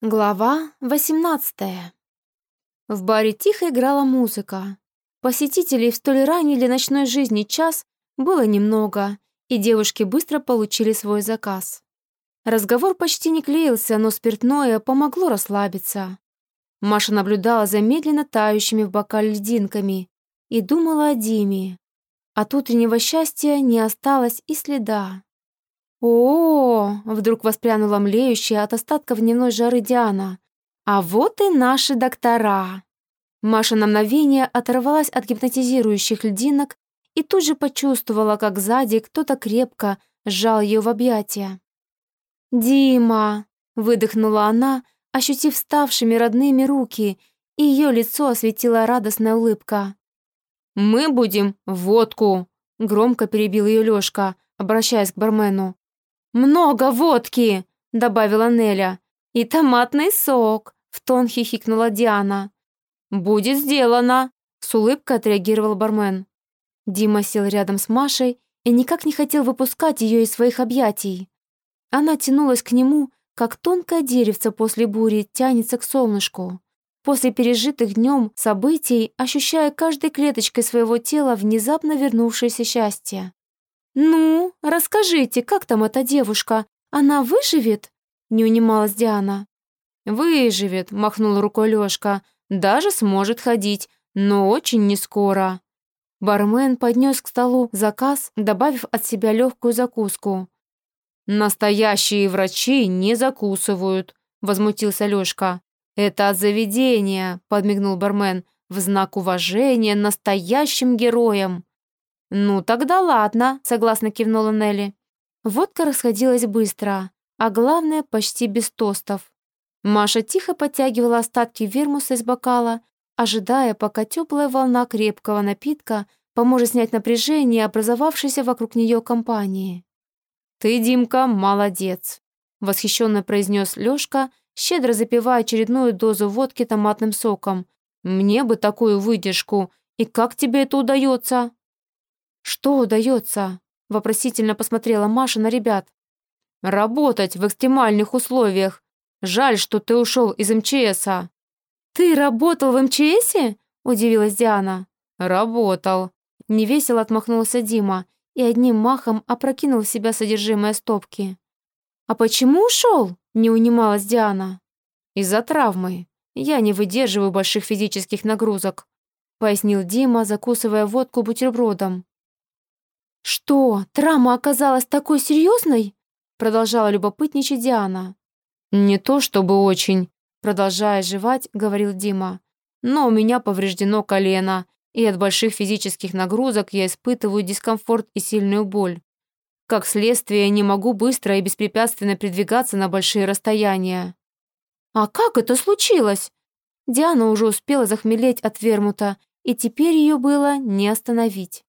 Глава 18 В баре тихо играла музыка. Посетителей в столь ранний для ночной жизни час было немного, и девушки быстро получили свой заказ. Разговор почти не клеился, но спиртное помогло расслабиться. Маша наблюдала за медленно тающими в бокале льдинками и думала о Диме. От утреннего счастья не осталось и следа. О, вдруг воспрянула млеющая от остатков дневной жары Диана. А вот и наши доктора. Маша на мгновение оторвалась от гипнотизирующих льдинок и тут же почувствовала, как сзади кто-то крепко сжал ее в объятия. «Дима!» — выдохнула она, ощутив ставшими родными руки, и ее лицо осветила радостная улыбка. «Мы будем водку!» — громко перебил ее Лёшка, обращаясь к бармену. «Много водки!» — добавила Неля. «И томатный сок!» — в тон хихикнула Диана. «Будет сделано!» — с улыбкой отреагировал бармен. Дима сел рядом с Машей и никак не хотел выпускать ее из своих объятий. Она тянулась к нему, как тонкое деревце после бури тянется к солнышку. После пережитых днем событий, ощущая каждой клеточкой своего тела внезапно вернувшееся счастье. «Ну, расскажите, как там эта девушка? Она выживет?» — не унималась Диана. «Выживет», — махнул рукой Лёшка. «Даже сможет ходить, но очень не скоро». Бармен поднес к столу заказ, добавив от себя легкую закуску. «Настоящие врачи не закусывают», — возмутился Лёшка. «Это от заведения», — подмигнул бармен, «в знак уважения настоящим героям». «Ну, тогда ладно», — согласно кивнула Нелли. Водка расходилась быстро, а главное, почти без тостов. Маша тихо подтягивала остатки вермуса из бокала, ожидая, пока теплая волна крепкого напитка поможет снять напряжение, образовавшееся вокруг нее компании. «Ты, Димка, молодец», — восхищенно произнес Лёшка, щедро запивая очередную дозу водки томатным соком. «Мне бы такую выдержку. И как тебе это удается?» «Что удается?» — вопросительно посмотрела Маша на ребят. «Работать в экстремальных условиях. Жаль, что ты ушел из МЧСа». «Ты работал в МЧСе?» — удивилась Диана. «Работал», — невесело отмахнулся Дима и одним махом опрокинул в себя содержимое стопки. «А почему ушел?» — не унималась Диана. «Из-за травмы. Я не выдерживаю больших физических нагрузок», — пояснил Дима, закусывая водку бутербродом. «Что, травма оказалась такой серьезной?» Продолжала любопытничать Диана. «Не то чтобы очень», продолжая жевать, говорил Дима. «Но у меня повреждено колено, и от больших физических нагрузок я испытываю дискомфорт и сильную боль. Как следствие, не могу быстро и беспрепятственно передвигаться на большие расстояния». «А как это случилось?» Диана уже успела захмелеть от вермута, и теперь ее было не остановить.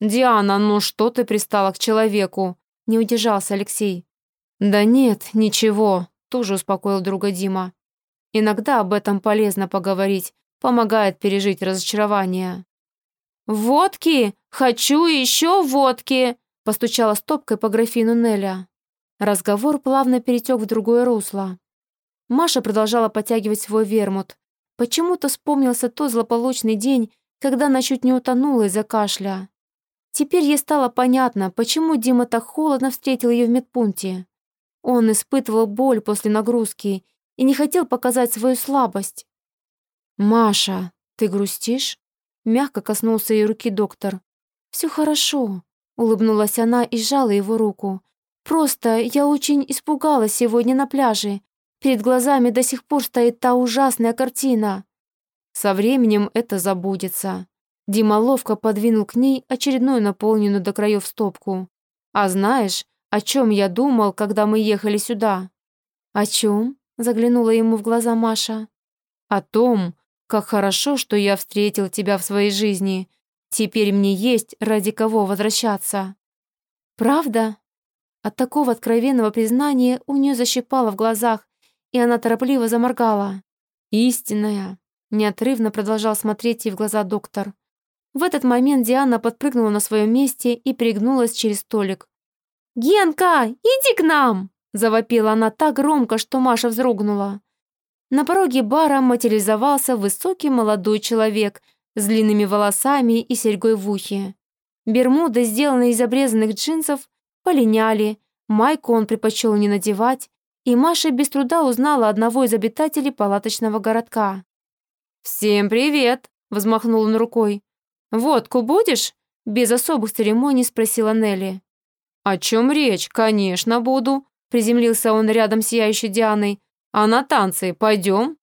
«Диана, ну что ты пристала к человеку?» — не удержался Алексей. «Да нет, ничего», — тоже успокоил друга Дима. «Иногда об этом полезно поговорить, помогает пережить разочарование». «Водки! Хочу еще водки!» — постучала стопкой по графину Неля. Разговор плавно перетек в другое русло. Маша продолжала подтягивать свой вермут. Почему-то вспомнился тот злополучный день, когда она чуть не утонула из-за кашля. Теперь ей стало понятно, почему Дима так холодно встретил ее в медпункте. Он испытывал боль после нагрузки и не хотел показать свою слабость. «Маша, ты грустишь?» Мягко коснулся ее руки доктор. «Все хорошо», — улыбнулась она и сжала его руку. «Просто я очень испугалась сегодня на пляже. Перед глазами до сих пор стоит та ужасная картина». «Со временем это забудется», Дима ловко подвинул к ней очередную наполненную до краев стопку. «А знаешь, о чем я думал, когда мы ехали сюда?» «О чем?» — заглянула ему в глаза Маша. «О том, как хорошо, что я встретил тебя в своей жизни. Теперь мне есть ради кого возвращаться». «Правда?» От такого откровенного признания у нее защипало в глазах, и она торопливо заморгала. «Истинная», — неотрывно продолжал смотреть ей в глаза доктор. В этот момент Диана подпрыгнула на своем месте и пригнулась через столик. «Генка, иди к нам!» Завопила она так громко, что Маша вздрогнула. На пороге бара материализовался высокий молодой человек с длинными волосами и серьгой в ухе. Бермуды, сделанные из обрезанных джинсов, полиняли, майку он предпочел не надевать, и Маша без труда узнала одного из обитателей палаточного городка. «Всем привет!» – взмахнул он рукой. «Водку будешь?» – без особых церемоний спросила Нелли. «О чем речь? Конечно, буду!» – приземлился он рядом с сияющей Дианой. «А на танцы пойдем?»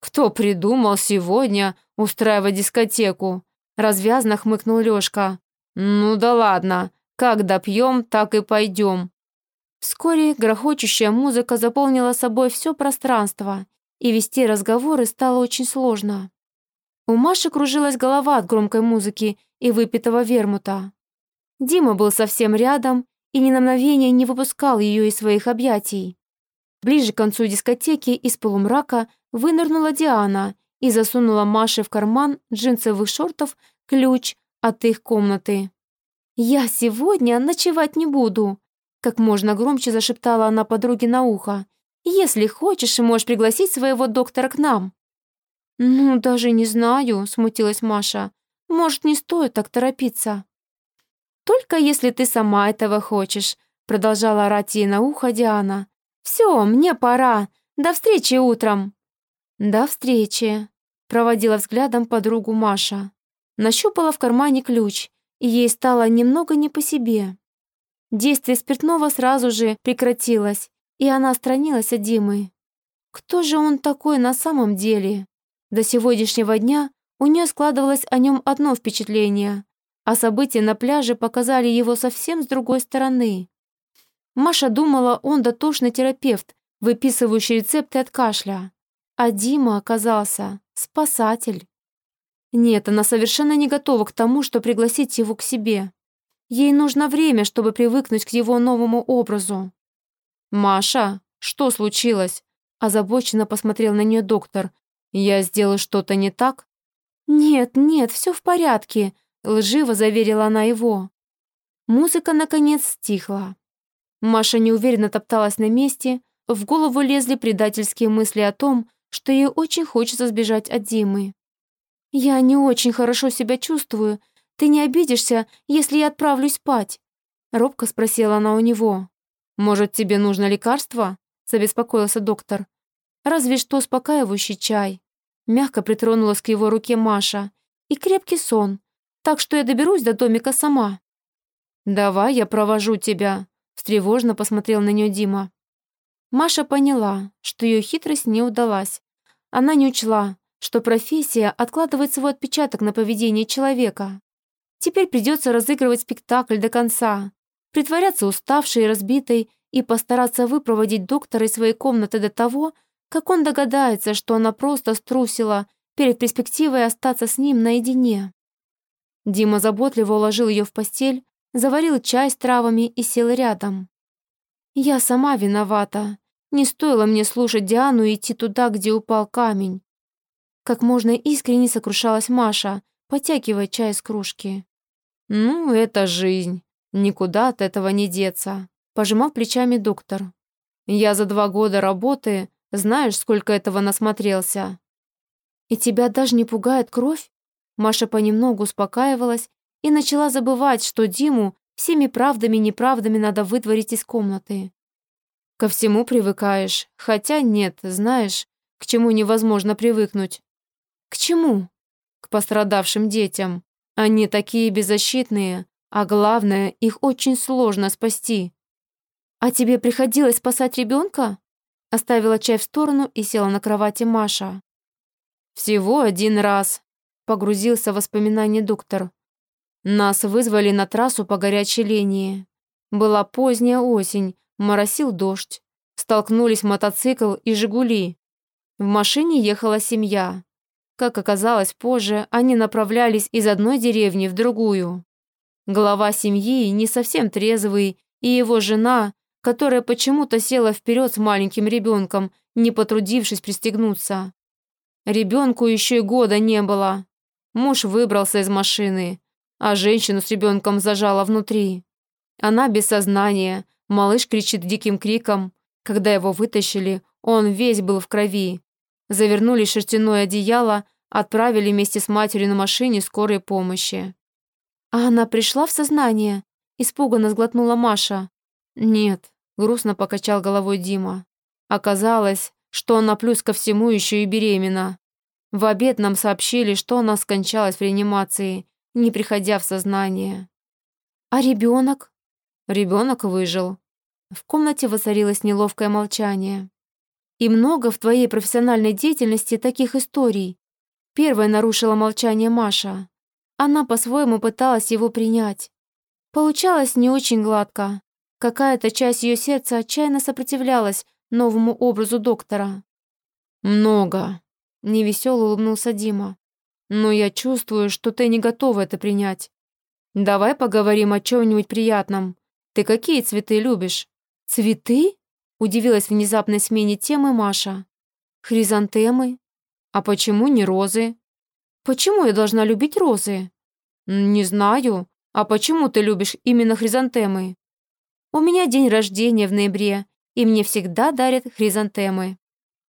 «Кто придумал сегодня устраивать дискотеку?» Развязно хмыкнул Лёшка. «Ну да ладно, как допьем, так и пойдем». Вскоре грохочущая музыка заполнила собой все пространство, и вести разговоры стало очень сложно. У Маши кружилась голова от громкой музыки и выпитого вермута. Дима был совсем рядом и ни на мгновение не выпускал ее из своих объятий. Ближе к концу дискотеки из полумрака вынырнула Диана и засунула Маше в карман джинсовых шортов ключ от их комнаты. «Я сегодня ночевать не буду», как можно громче зашептала она подруге на ухо. «Если хочешь, можешь пригласить своего доктора к нам». «Ну, даже не знаю», — смутилась Маша. «Может, не стоит так торопиться». «Только если ты сама этого хочешь», — продолжала орать ей на ухо Диана. «Все, мне пора. До встречи утром». «До встречи», — проводила взглядом подругу Маша. Нащупала в кармане ключ, и ей стало немного не по себе. Действие спиртного сразу же прекратилось, и она отстранилась от Димы. Кто же он такой на самом деле? До сегодняшнего дня у нее складывалось о нем одно впечатление, а события на пляже показали его совсем с другой стороны. Маша думала, он дотошный терапевт, выписывающий рецепты от кашля. А Дима оказался спасатель. Нет, она совершенно не готова к тому, что пригласить его к себе. Ей нужно время, чтобы привыкнуть к его новому образу. «Маша, что случилось?» Озабоченно посмотрел на нее доктор. «Я сделал что-то не так?» «Нет, нет, все в порядке», — лживо заверила она его. Музыка, наконец, стихла. Маша неуверенно топталась на месте, в голову лезли предательские мысли о том, что ей очень хочется сбежать от Димы. «Я не очень хорошо себя чувствую «Ты не обидишься, если я отправлюсь спать?» Робко спросила она у него. «Может, тебе нужно лекарство?» Забеспокоился доктор. «Разве что успокаивающий чай». Мягко притронулась к его руке Маша. «И крепкий сон. Так что я доберусь до домика сама». «Давай я провожу тебя», — встревожно посмотрел на нее Дима. Маша поняла, что ее хитрость не удалась. Она не учла, что профессия откладывает свой отпечаток на поведение человека. Теперь придется разыгрывать спектакль до конца, притворяться уставшей и разбитой и постараться выпроводить доктора из своей комнаты до того, как он догадается, что она просто струсила перед перспективой остаться с ним наедине. Дима заботливо уложил ее в постель, заварил чай с травами и сел рядом. «Я сама виновата. Не стоило мне слушать Диану и идти туда, где упал камень». Как можно искренне сокрушалась Маша, потягивая чай из кружки. «Ну, это жизнь. Никуда от этого не деться», — пожимал плечами доктор. «Я за два года работы, знаешь, сколько этого насмотрелся». «И тебя даже не пугает кровь?» Маша понемногу успокаивалась и начала забывать, что Диму всеми правдами и неправдами надо вытворить из комнаты. «Ко всему привыкаешь, хотя нет, знаешь, к чему невозможно привыкнуть». «К чему?» «К пострадавшим детям. Они такие беззащитные, а главное, их очень сложно спасти. «А тебе приходилось спасать ребенка?» Оставила чай в сторону и села на кровати Маша. «Всего один раз», — погрузился в воспоминания доктор. «Нас вызвали на трассу по горячей линии. Была поздняя осень, моросил дождь. Столкнулись мотоцикл и «Жигули». В машине ехала семья. Как оказалось позже, они направлялись из одной деревни в другую. Глава семьи не совсем трезвый, и его жена, которая почему-то села вперед с маленьким ребенком, не потрудившись пристегнуться. Ребенку еще и года не было. Муж выбрался из машины, а женщину с ребенком зажала внутри. Она без сознания, малыш кричит диким криком. Когда его вытащили, он весь был в крови, Завернули шерстяное одеяло, отправили вместе с матерью на машине скорой помощи. «А она пришла в сознание?» Испуганно сглотнула Маша. «Нет», — грустно покачал головой Дима. «Оказалось, что она плюс ко всему еще и беременна. В обед нам сообщили, что она скончалась в реанимации, не приходя в сознание». «А ребенок?» Ребенок выжил. В комнате воцарилось неловкое молчание. «И много в твоей профессиональной деятельности таких историй?» Первая нарушила молчание Маша. Она по-своему пыталась его принять. Получалось не очень гладко. Какая-то часть ее сердца отчаянно сопротивлялась новому образу доктора. «Много», — невесело улыбнулся Дима. «Но я чувствую, что ты не готова это принять. Давай поговорим о чем-нибудь приятном. Ты какие цветы любишь?» «Цветы?» — удивилась внезапной смене темы Маша. «Хризантемы?» «А почему не розы?» «Почему я должна любить розы?» «Не знаю. А почему ты любишь именно хризантемы?» «У меня день рождения в ноябре, и мне всегда дарят хризантемы».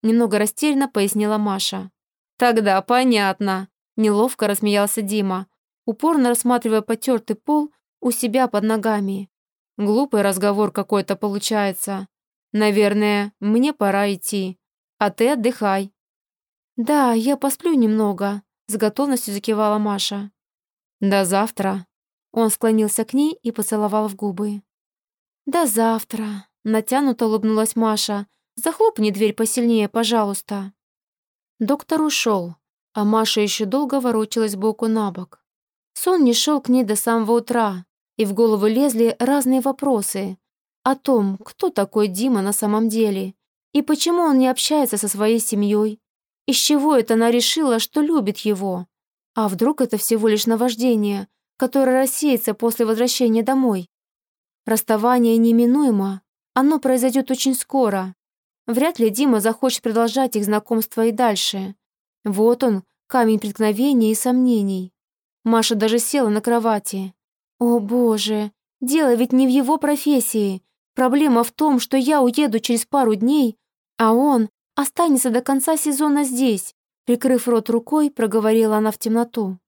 Немного растерянно пояснила Маша. «Тогда понятно», — неловко рассмеялся Дима, упорно рассматривая потертый пол у себя под ногами. «Глупый разговор какой-то получается. Наверное, мне пора идти. А ты отдыхай». «Да, я посплю немного», — с готовностью закивала Маша. «До завтра». Он склонился к ней и поцеловал в губы. «До завтра», — натянуто улыбнулась Маша. «Захлопни дверь посильнее, пожалуйста». Доктор ушел, а Маша еще долго ворочалась боку на бок. Сон не шел к ней до самого утра, и в голову лезли разные вопросы о том, кто такой Дима на самом деле, и почему он не общается со своей семьей, из чего это она решила, что любит его. А вдруг это всего лишь наваждение, которое рассеется после возвращения домой? Расставание неминуемо, оно произойдет очень скоро. Вряд ли Дима захочет продолжать их знакомство и дальше. Вот он, камень преткновений и сомнений. Маша даже села на кровати. О боже, дело ведь не в его профессии. Проблема в том, что я уеду через пару дней, а он останется до конца сезона здесь. Прикрыв рот рукой, проговорила она в темноту.